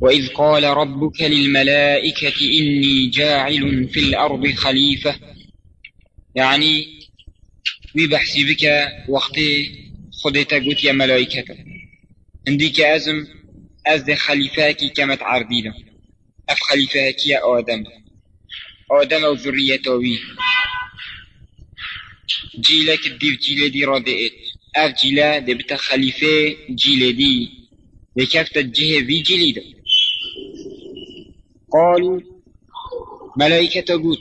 وإذ قال ربك للملائكة إني جاعل في الأرض خليفة. يعني بحسي بك وقتي خدت قلت يا ملائكة عندك أزم أز خليفاكي كما تعرضينا أف خليفاكي يا آدم. آدم وذريته جيلك الديف جيلة دي رادئت أف جيلة دي بتا خليفة جيلة دي لكفت الجهة في جيلة قالوا ملائكة قلت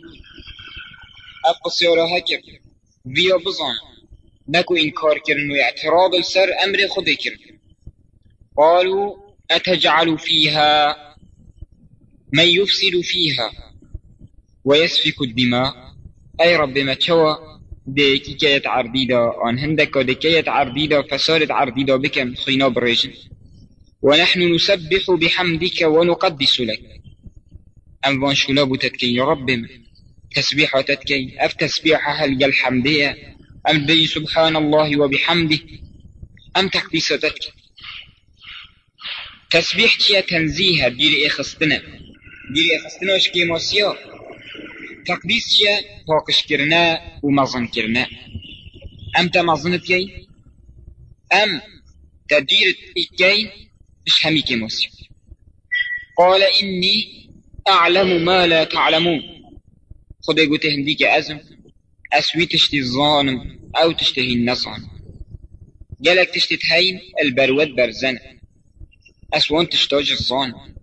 أقصيرها هكذا بیا بزن نكو إنكار كرن واعتراض السر أمر خود كرن. قالوا أتجعل فيها؟ من يفسد فيها؟ ويسفك الدماء؟ أي رب ما تشوى ديكي كيت عرديدا أن هندك دكيت عرديدا فسارت عرديدا بكم خينا بريجن. ونحن نسبح بحمدك ونقدس لك. أم وان شلابو تتكي يا رب ما تسبيحة تتكي أف تسبيحة هل الحمدية أم بي سبحان الله وبحمده؟ أم تقديسة تتكي تسبيح تيا تنزيها؟ دير إيه خستنا دير إيه خستنا وشكي موسيا تقديس تيا باقش كرنا ومظن كرنا. أم تمظن كي أم تدير إيكي مش همي كي موسيا قال إني أعلم ما لا تعلمون. خدای گوته هندی که أزم. أسوي تشتي الظانم أو تشتهي النصان قالك تشتي تهين البرود برزنة. أسوان تشتاج الظانم